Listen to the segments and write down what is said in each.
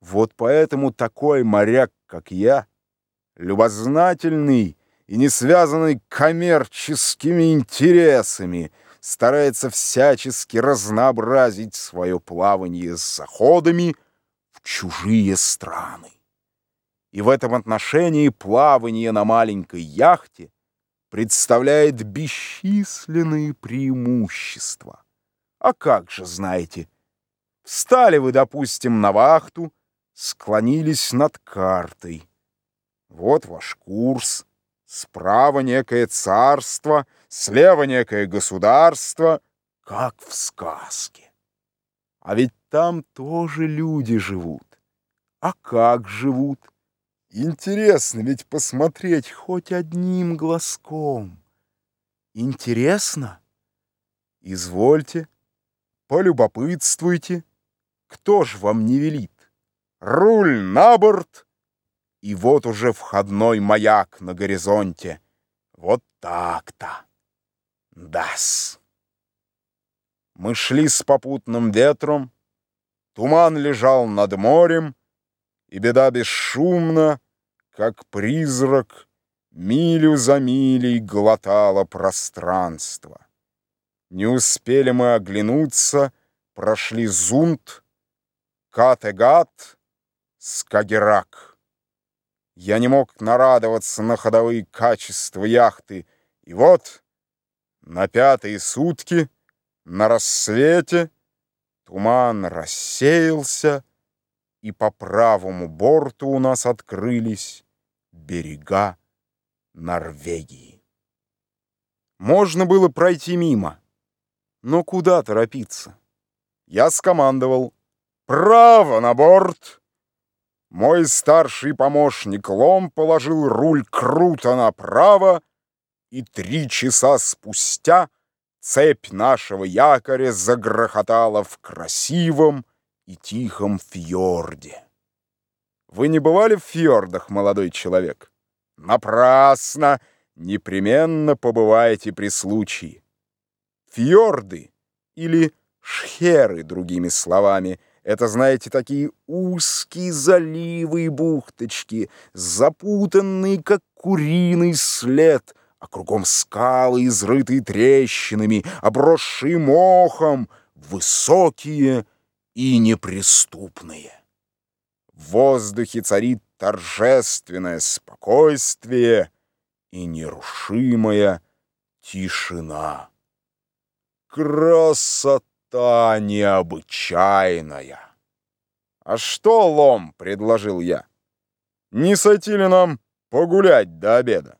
Вот поэтому такой моряк, как я, любознательный и не связанный коммерческими интересами, старается всячески разнообразить свое плавание с заходами в чужие страны. И в этом отношении плавание на маленькой яхте представляет бесчисленные преимущества. А как же, знаете, встали вы, допустим, на вахту, склонились над картой. Вот ваш курс. Справа некое царство, слева некое государство, как в сказке. А ведь там тоже люди живут. А как живут? Интересно ведь посмотреть хоть одним глазком. Интересно? Извольте, полюбопытствуйте. Кто ж вам не велит? Руль на борт! И вот уже входной маяк на горизонте. Вот так-то. Дас. Мы шли с попутным ветром, Туман лежал над морем, И беда бесшумно, как призрак, Милю за милей глотала пространство. Не успели мы оглянуться, Прошли Зунт, Категат, Скагерак. Я не мог нарадоваться на ходовые качества яхты. И вот на пятые сутки, на рассвете, туман рассеялся, и по правому борту у нас открылись берега Норвегии. Можно было пройти мимо, но куда торопиться? Я скомандовал «Право на борт!» Мой старший помощник Лом положил руль круто направо, и три часа спустя цепь нашего якоря загрохотала в красивом и тихом фьорде. Вы не бывали в фьордах, молодой человек? Напрасно! Непременно побываете при случае. Фьорды или шхеры, другими словами — это, знаете, такие узкие заливы и бухточки, запутанные, как куриный след, а кругом скалы, изрытые трещинами, обросшие мохом, высокие и неприступные. В воздухе царит торжественное спокойствие и нерушимая тишина. Красота! Красота необычайная. «А что, Лом?» — предложил я. «Не сойти ли нам погулять до обеда?»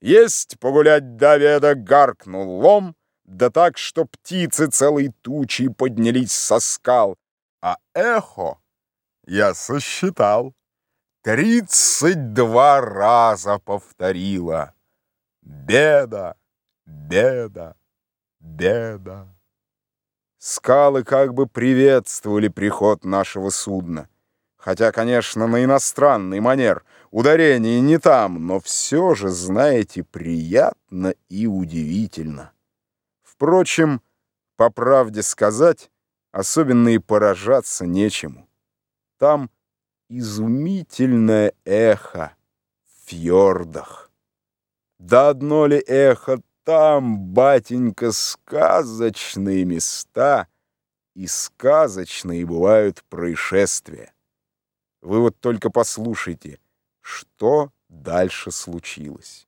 «Есть погулять до обеда!» — гаркнул Лом, да так, что птицы целой тучей поднялись со скал, а эхо я сосчитал. Тридцать два раза повторила. Беда, беда, беда. Скалы как бы приветствовали приход нашего судна. Хотя, конечно, на иностранный манер. Ударение не там, но все же, знаете, приятно и удивительно. Впрочем, по правде сказать, особенно и поражаться нечему. Там изумительное эхо в фьордах. Да одно ли эхо там, батенька, сказочные места, и сказочные бывают происшествия. Вы вот только послушайте, что дальше случилось.